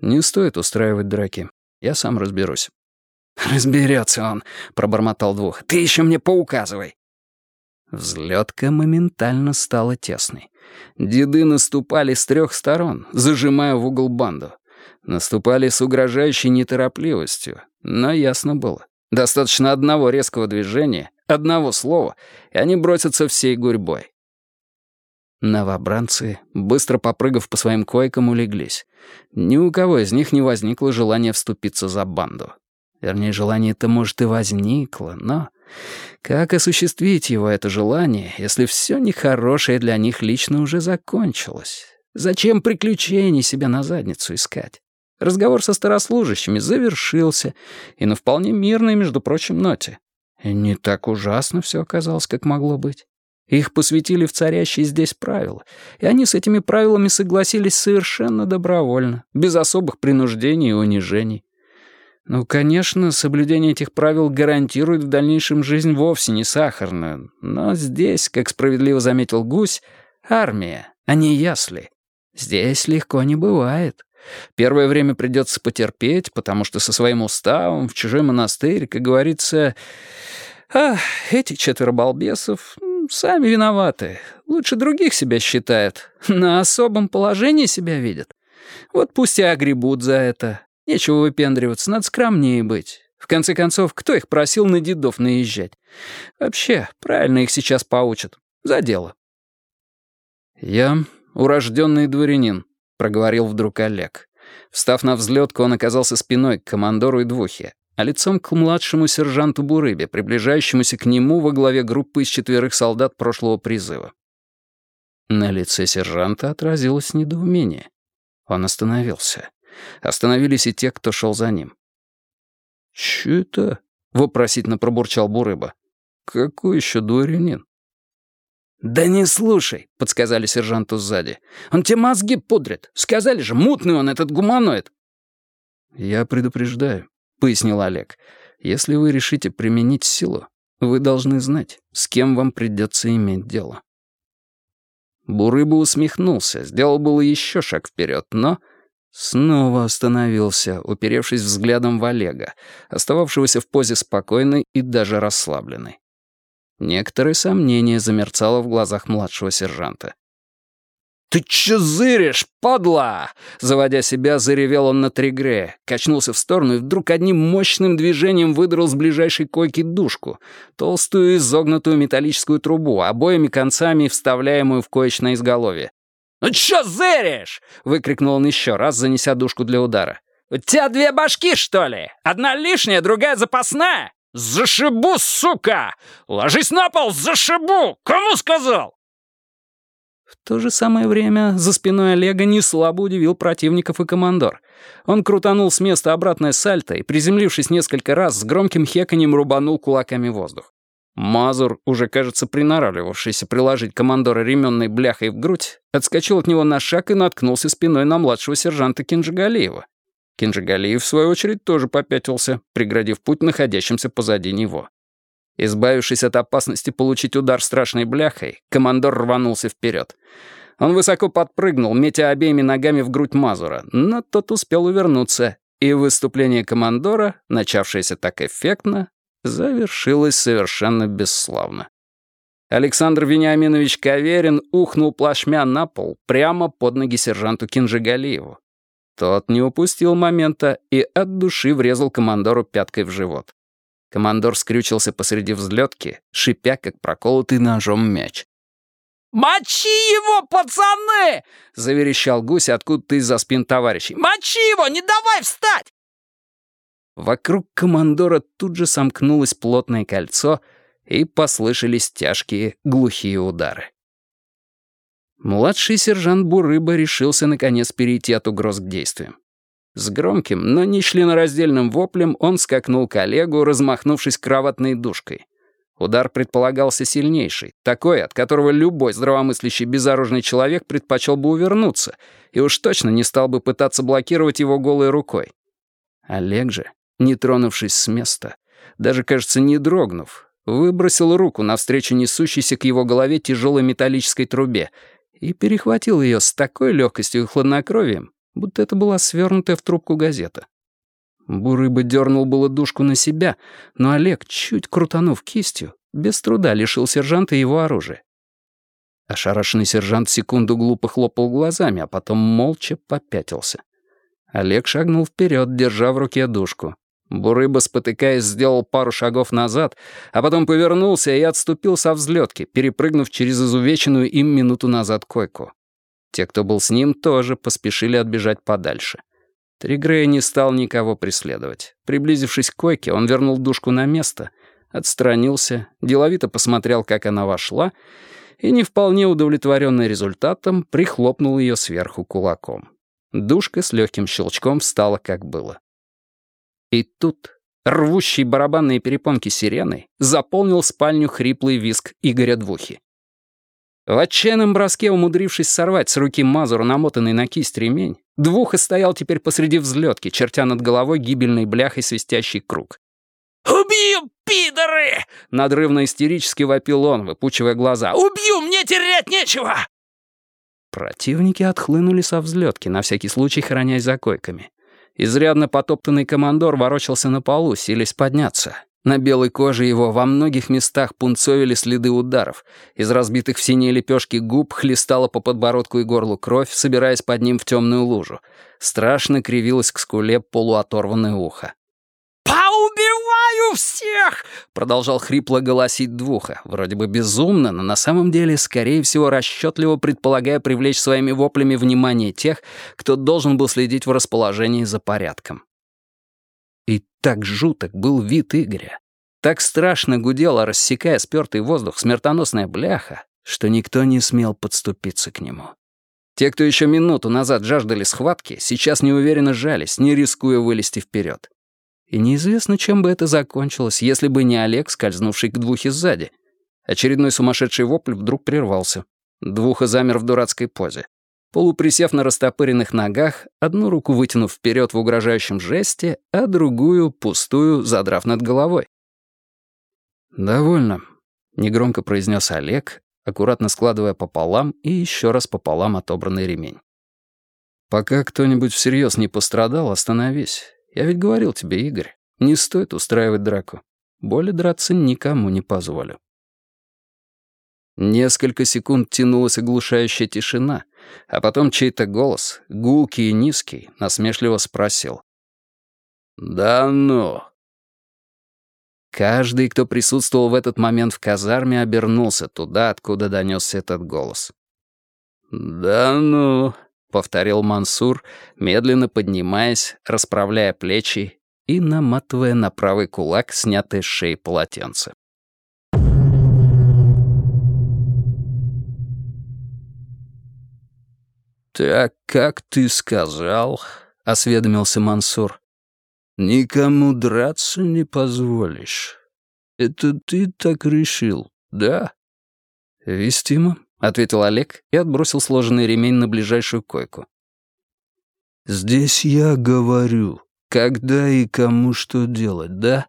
«Не стоит устраивать драки. Я сам разберусь». «Разберется он», — пробормотал двух. «Ты еще мне поуказывай». Взлетка моментально стала тесной. Деды наступали с трех сторон, зажимая в угол банду. Наступали с угрожающей неторопливостью, но ясно было. Достаточно одного резкого движения, одного слова, и они бросятся всей гурьбой. Новобранцы, быстро попрыгав по своим койкам, улеглись. Ни у кого из них не возникло желания вступиться за банду. Вернее, желание-то, может, и возникло, но... Как осуществить его, это желание, если все нехорошее для них лично уже закончилось? Зачем приключений себе на задницу искать? Разговор со старослужащими завершился, и на вполне мирной, между прочим, ноте. Не так ужасно все оказалось, как могло быть. Их посвятили в царящие здесь правила, и они с этими правилами согласились совершенно добровольно, без особых принуждений и унижений. Ну, конечно, соблюдение этих правил гарантирует в дальнейшем жизнь вовсе не сахарную, но здесь, как справедливо заметил Гусь, армия, а не ясли. Здесь легко не бывает. Первое время придется потерпеть, потому что со своим уставом в чужой монастырь, как говорится... А, эти четверо балбесов сами виноваты. Лучше других себя считают. На особом положении себя видят. Вот пусть и огребут за это. Нечего выпендриваться, надо скромнее быть. В конце концов, кто их просил на дедов наезжать? Вообще, правильно их сейчас поучат. За дело. Я урожденный дворянин проговорил вдруг Олег. Встав на взлетку, он оказался спиной к командору и двухе, а лицом к младшему сержанту Бурыбе, приближающемуся к нему во главе группы из четверых солдат прошлого призыва. На лице сержанта отразилось недоумение. Он остановился. Остановились и те, кто шел за ним. «Чё это?» — вопросительно пробурчал Бурыба. «Какой еще дворянин?» «Да не слушай», — подсказали сержанту сзади. «Он тебе мозги пудрит. Сказали же, мутный он, этот гуманоид». «Я предупреждаю», — пояснил Олег. «Если вы решите применить силу, вы должны знать, с кем вам придется иметь дело». Бурыба усмехнулся, сделал было еще шаг вперед, но снова остановился, уперевшись взглядом в Олега, остававшегося в позе спокойной и даже расслабленной. Некоторое сомнение замерцало в глазах младшего сержанта. «Ты чё зыришь, падла?» Заводя себя, заревел он на тригре, качнулся в сторону и вдруг одним мощным движением выдрал с ближайшей койки душку, толстую изогнутую металлическую трубу, обоими концами вставляемую в коечное изголовье. «Ну чё зыришь?» — выкрикнул он еще раз, занеся душку для удара. «У тебя две башки, что ли? Одна лишняя, другая запасная?» «Зашибу, сука! Ложись на пол, зашибу! Кому сказал?» В то же самое время за спиной Олега неслабо удивил противников и командор. Он крутанул с места обратное сальто и, приземлившись несколько раз, с громким хеканьем рубанул кулаками воздух. Мазур, уже, кажется, приноравливавшийся приложить командора ременной бляхой в грудь, отскочил от него на шаг и наткнулся спиной на младшего сержанта Кинджигалиева. Кинджигалиев, в свою очередь, тоже попятился, преградив путь находящимся позади него. Избавившись от опасности получить удар страшной бляхой, командор рванулся вперед. Он высоко подпрыгнул, метя обеими ногами в грудь Мазура, но тот успел увернуться, и выступление командора, начавшееся так эффектно, завершилось совершенно бесславно. Александр Вениаминович Каверин ухнул плашмя на пол прямо под ноги сержанту Кинжигалиеву. Тот не упустил момента и от души врезал командору пяткой в живот. Командор скрючился посреди взлетки, шипя, как проколотый ножом мяч. «Мочи его, пацаны!» — заверещал гусь откуда-то из-за спин товарищей. «Мочи его, не давай встать!» Вокруг командора тут же сомкнулось плотное кольцо, и послышались тяжкие глухие удары. Младший сержант Бурыба решился наконец перейти от угроз к действиям. С громким, но не членораздельным воплем он скакнул к Олегу, размахнувшись кроватной душкой. Удар предполагался сильнейший, такой, от которого любой здравомыслящий безоружный человек предпочел бы увернуться и уж точно не стал бы пытаться блокировать его голой рукой. Олег же, не тронувшись с места, даже, кажется, не дрогнув, выбросил руку навстречу несущейся к его голове тяжелой металлической трубе и перехватил ее с такой легкостью и хладнокровием, будто это была свернутая в трубку газета. Бурыба дернул было душку на себя, но Олег, чуть крутанув кистью, без труда лишил сержанта его оружия. Ошарашенный сержант секунду глупо хлопал глазами, а потом молча попятился. Олег шагнул вперед, держа в руке душку. Бурыба, спотыкаясь, сделал пару шагов назад, а потом повернулся и отступил со взлетки, перепрыгнув через изувеченную им минуту назад койку. Те, кто был с ним, тоже поспешили отбежать подальше. Тригрея не стал никого преследовать. Приблизившись к койке, он вернул душку на место, отстранился, деловито посмотрел, как она вошла, и, не вполне удовлетворенный результатом, прихлопнул ее сверху кулаком. Душка с легким щелчком встала, как было. И тут рвущий барабанные перепонки сирены заполнил спальню хриплый виск Игоря Двухи. В отчаянном броске, умудрившись сорвать с руки Мазура намотанный на кисть ремень, Двуха стоял теперь посреди взлетки, чертя над головой гибельной бляхой свистящий круг. «Убью, пидоры!» — надрывно истерически вопил он, выпучивая глаза. «Убью, мне терять нечего!» Противники отхлынули со взлетки, на всякий случай хранясь за койками. Изрядно потоптанный командор ворочался на полу, силясь подняться. На белой коже его во многих местах пунцовили следы ударов. Из разбитых в синие лепешки губ хлестала по подбородку и горлу кровь, собираясь под ним в темную лужу. Страшно кривилось к скуле полуоторванное ухо. «Поубиваю всех!» — продолжал хрипло голосить Двуха, вроде бы безумно, но на самом деле, скорее всего, расчетливо предполагая привлечь своими воплями внимание тех, кто должен был следить в расположении за порядком. И так жуток был вид Игоря. Так страшно гудела, рассекая спёртый воздух, смертоносная бляха, что никто не смел подступиться к нему. Те, кто еще минуту назад жаждали схватки, сейчас неуверенно жались, не рискуя вылезти вперед. И неизвестно, чем бы это закончилось, если бы не Олег, скользнувший к двухе сзади. Очередной сумасшедший вопль вдруг прервался. Двуха замер в дурацкой позе. Полуприсев на растопыренных ногах, одну руку вытянув вперед в угрожающем жесте, а другую, пустую, задрав над головой. «Довольно», — негромко произнес Олег, аккуратно складывая пополам и еще раз пополам отобранный ремень. «Пока кто-нибудь всерьез не пострадал, остановись. Я ведь говорил тебе, Игорь, не стоит устраивать драку. Более драться никому не позволю. Несколько секунд тянулась оглушающая тишина, а потом чей-то голос, гулкий и низкий, насмешливо спросил. «Да ну!» Каждый, кто присутствовал в этот момент в казарме, обернулся туда, откуда донесся этот голос. «Да ну!» — повторил Мансур, медленно поднимаясь, расправляя плечи и наматывая на правый кулак снятое с шеи полотенце. «Так как ты сказал?» — осведомился Мансур. «Никому драться не позволишь. Это ты так решил, да?» «Вестимо», — ответил Олег и отбросил сложенный ремень на ближайшую койку. «Здесь я говорю, когда и кому что делать, да?»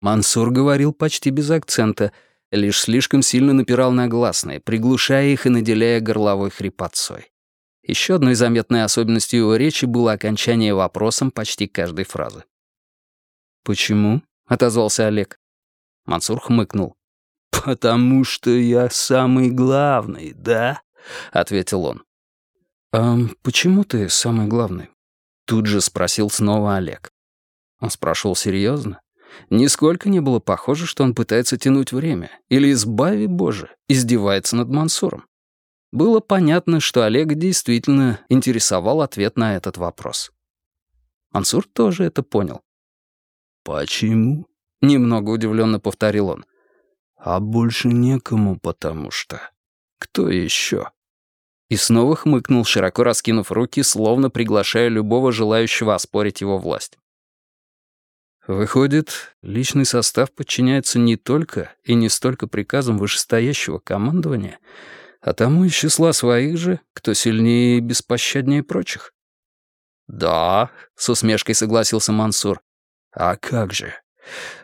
Мансур говорил почти без акцента, лишь слишком сильно напирал на гласные, приглушая их и наделяя горловой хрипотцой. Еще одной заметной особенностью его речи было окончание вопросом почти каждой фразы. «Почему?» — отозвался Олег. Мансур хмыкнул. «Потому что я самый главный, да?» — ответил он. «А почему ты самый главный?» Тут же спросил снова Олег. Он спрашивал серьезно. Нисколько не было похоже, что он пытается тянуть время, или, избави Боже, издевается над Мансуром. Было понятно, что Олег действительно интересовал ответ на этот вопрос. Мансур тоже это понял. «Почему?» — немного удивленно повторил он. «А больше некому, потому что... Кто еще?» И снова хмыкнул, широко раскинув руки, словно приглашая любого желающего оспорить его власть. Выходит, личный состав подчиняется не только и не столько приказам вышестоящего командования, а тому из числа своих же, кто сильнее и беспощаднее прочих. «Да», — с усмешкой согласился Мансур. «А как же?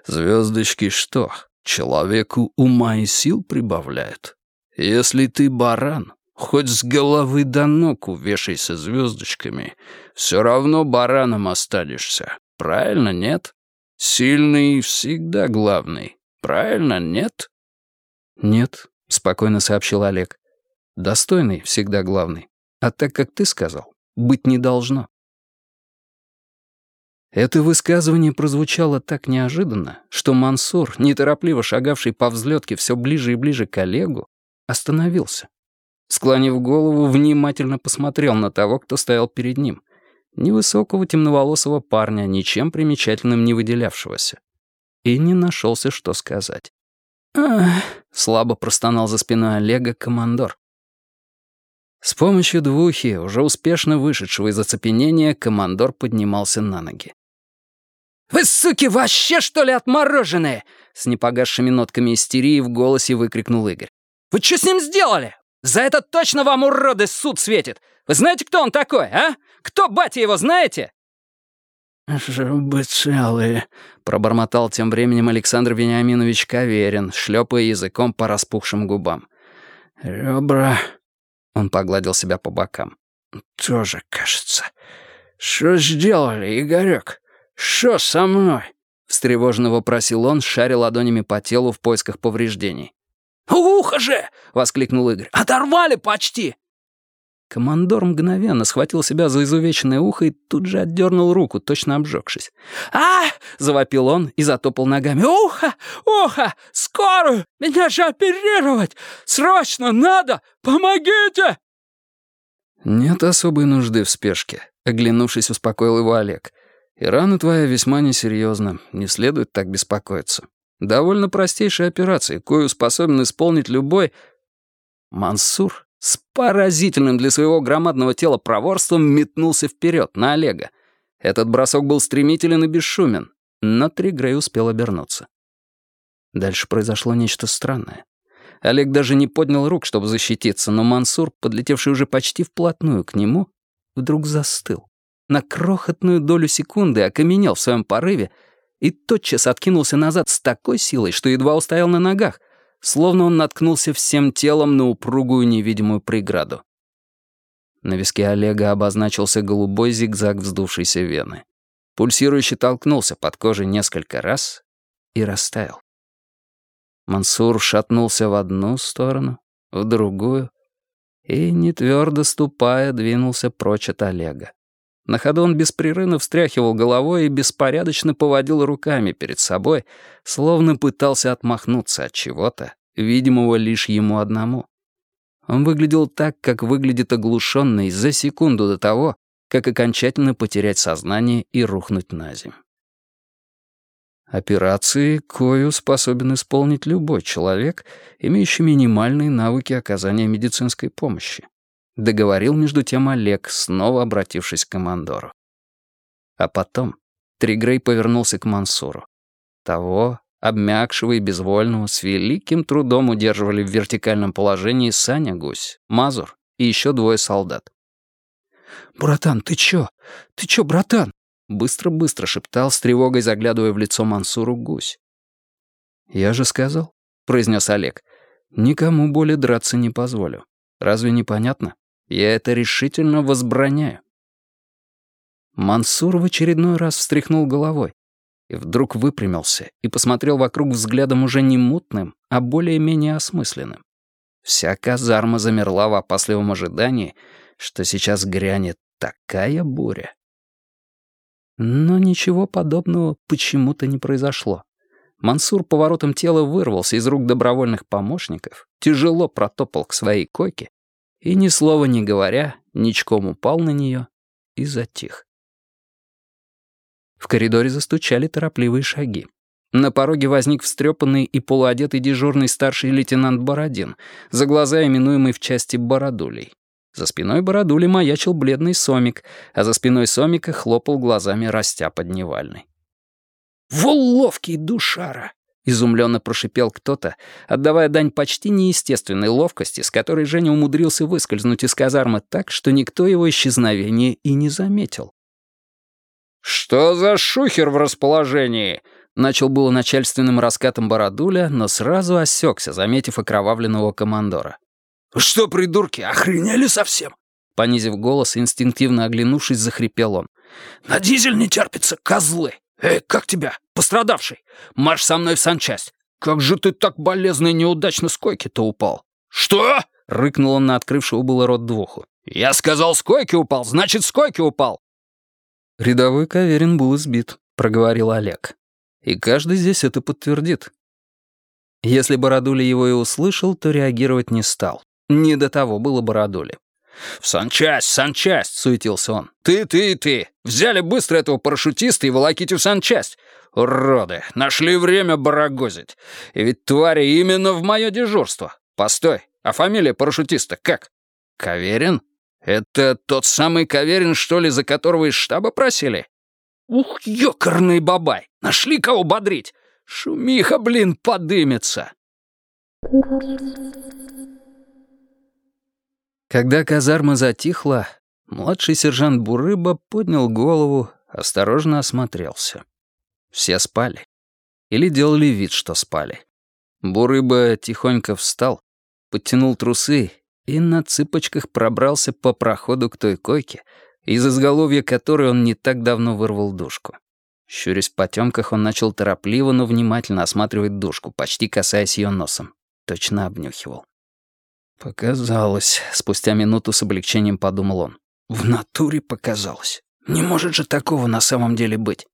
Звездочки что, человеку ума и сил прибавляют? Если ты баран, хоть с головы до ног увешайся звездочками, все равно бараном останешься. Правильно, нет? Сильный всегда главный. Правильно, нет? Нет, спокойно сообщил Олег. Достойный всегда главный. А так, как ты сказал, быть не должно. Это высказывание прозвучало так неожиданно, что Мансур, неторопливо шагавший по взлетке все ближе и ближе к Олегу, остановился. Склонив голову, внимательно посмотрел на того, кто стоял перед ним. Невысокого темноволосого парня, ничем примечательным не выделявшегося. И не нашелся, что сказать. «Ах!» — слабо простонал за спиной Олега командор. С помощью двухи, уже успешно вышедшего из оцепенения, командор поднимался на ноги. «Вы, суки, вообще, что ли, отмороженные?» С непогасшими нотками истерии в голосе выкрикнул Игорь. «Вы что с ним сделали? За это точно вам, уроды, суд светит! Вы знаете, кто он такой, а? Кто батя его, знаете?» «Жубы целые», — пробормотал тем временем Александр Вениаминович Каверин, шлепая языком по распухшим губам. «Ребра...» — он погладил себя по бокам. «Тоже, кажется. Что сделали, Игорек? Что со мной?» — встревоженно вопросил он, шаря ладонями по телу в поисках повреждений. «Ухо же!» — воскликнул Игорь. «Оторвали почти!» Командор мгновенно схватил себя за изувеченное ухо и тут же отдернул руку, точно обжегшись. а завопил он и затопал ногами. «Ухо! Ухо! Скорую! Меня же оперировать! Срочно надо! Помогите!» «Нет особой нужды в спешке», — оглянувшись, успокоил его Олег. «И рана твоя весьма несерьезна, не следует так беспокоиться. Довольно простейшая операция, кою способен исполнить любой...» Мансур с поразительным для своего громадного тела проворством метнулся вперед на Олега. Этот бросок был стремителен и бесшумен, но Тригрей успел обернуться. Дальше произошло нечто странное. Олег даже не поднял рук, чтобы защититься, но Мансур, подлетевший уже почти вплотную к нему, вдруг застыл. На крохотную долю секунды окаменел в своем порыве и тотчас откинулся назад с такой силой, что едва устоял на ногах, словно он наткнулся всем телом на упругую невидимую преграду. На виске Олега обозначился голубой зигзаг вздувшейся вены. Пульсирующий толкнулся под кожей несколько раз и растаял. Мансур шатнулся в одну сторону, в другую, и, не твердо ступая, двинулся прочь от Олега. На ходу он беспрерывно встряхивал головой и беспорядочно поводил руками перед собой, словно пытался отмахнуться от чего-то, видимого лишь ему одному. Он выглядел так, как выглядит оглушенный за секунду до того, как окончательно потерять сознание и рухнуть на землю. Операции, кою способен исполнить любой человек, имеющий минимальные навыки оказания медицинской помощи. Договорил между тем Олег, снова обратившись к командору. А потом Тригрей повернулся к Мансуру. Того, обмякшего и безвольного, с великим трудом удерживали в вертикальном положении Саня Гусь, Мазур и еще двое солдат. «Братан, ты чё? Ты чё, братан?» Быстро-быстро шептал, с тревогой заглядывая в лицо Мансуру Гусь. «Я же сказал», — произнес Олег, — «никому более драться не позволю. Разве не понятно?» Я это решительно возбраняю. Мансур в очередной раз встряхнул головой и вдруг выпрямился и посмотрел вокруг взглядом уже не мутным, а более-менее осмысленным. Вся казарма замерла в опасливом ожидании, что сейчас грянет такая буря. Но ничего подобного почему-то не произошло. Мансур поворотом тела вырвался из рук добровольных помощников, тяжело протопал к своей койке и, ни слова не говоря, ничком упал на нее и затих. В коридоре застучали торопливые шаги. На пороге возник встрепанный и полуодетый дежурный старший лейтенант Бородин, за глаза именуемый в части Бородулей. За спиной Бородули маячил бледный Сомик, а за спиной Сомика хлопал глазами Растя Подневальный. «Вол ловкий душара!» Изумленно прошипел кто-то, отдавая дань почти неестественной ловкости, с которой Женя умудрился выскользнуть из казармы так, что никто его исчезновения и не заметил. «Что за шухер в расположении?» Начал было начальственным раскатом Бородуля, но сразу осекся, заметив окровавленного командора. «Что, придурки, охренели совсем?» Понизив голос, инстинктивно оглянувшись, захрипел он — «На дизель не терпится, козлы! Эй, как тебя, пострадавший? Марш со мной в санчасть! Как же ты так болезненно и неудачно с койки-то упал?» «Что?» — рыкнул он на открывшего было рот двуху. «Я сказал, с койки упал, значит, с койки упал!» «Рядовой Каверин был избит», — проговорил Олег. «И каждый здесь это подтвердит». Если Бородуля его и услышал, то реагировать не стал. Не до того было Бородуле. «В санчасть, санчасть!» — суетился он. «Ты, ты и ты! Взяли быстро этого парашютиста и волоките в санчасть! Уроды! Нашли время барагозить! И ведь твари именно в мое дежурство! Постой, а фамилия парашютиста как? Каверин? Это тот самый Каверин, что ли, за которого из штаба просили? Ух, ёкарный бабай! Нашли кого бодрить! Шумиха, блин, подымется!» Когда казарма затихла, младший сержант Бурыба поднял голову, осторожно осмотрелся. Все спали. Или делали вид, что спали. Бурыба тихонько встал, подтянул трусы и на цыпочках пробрался по проходу к той койке, из изголовья которой он не так давно вырвал душку. Щурясь в потемках, он начал торопливо, но внимательно осматривать душку, почти касаясь ее носом. Точно обнюхивал. «Показалось», — спустя минуту с облегчением подумал он. «В натуре показалось. Не может же такого на самом деле быть».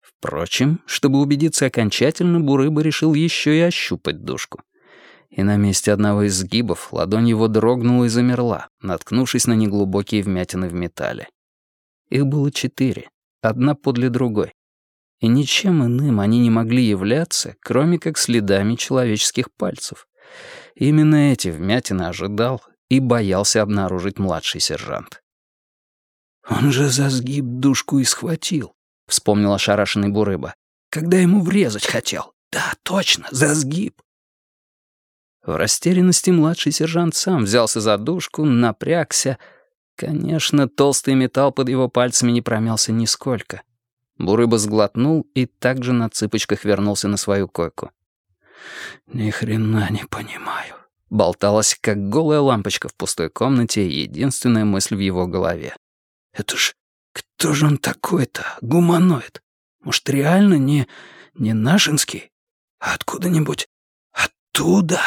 Впрочем, чтобы убедиться окончательно, Бурыба решил еще и ощупать душку. И на месте одного из сгибов ладонь его дрогнула и замерла, наткнувшись на неглубокие вмятины в металле. Их было четыре, одна подле другой. И ничем иным они не могли являться, кроме как следами человеческих пальцев. Именно эти вмятины ожидал и боялся обнаружить младший сержант. «Он же за сгиб душку и схватил», — вспомнил ошарашенный Бурыба. «Когда ему врезать хотел. Да, точно, за сгиб». В растерянности младший сержант сам взялся за душку, напрягся. Конечно, толстый металл под его пальцами не промялся нисколько. Бурыба сглотнул и также на цыпочках вернулся на свою койку. «Ни хрена не понимаю», — болталась, как голая лампочка в пустой комнате, единственная мысль в его голове. «Это ж кто же он такой-то, гуманоид? Может, реально не, не нашинский, а откуда-нибудь оттуда?»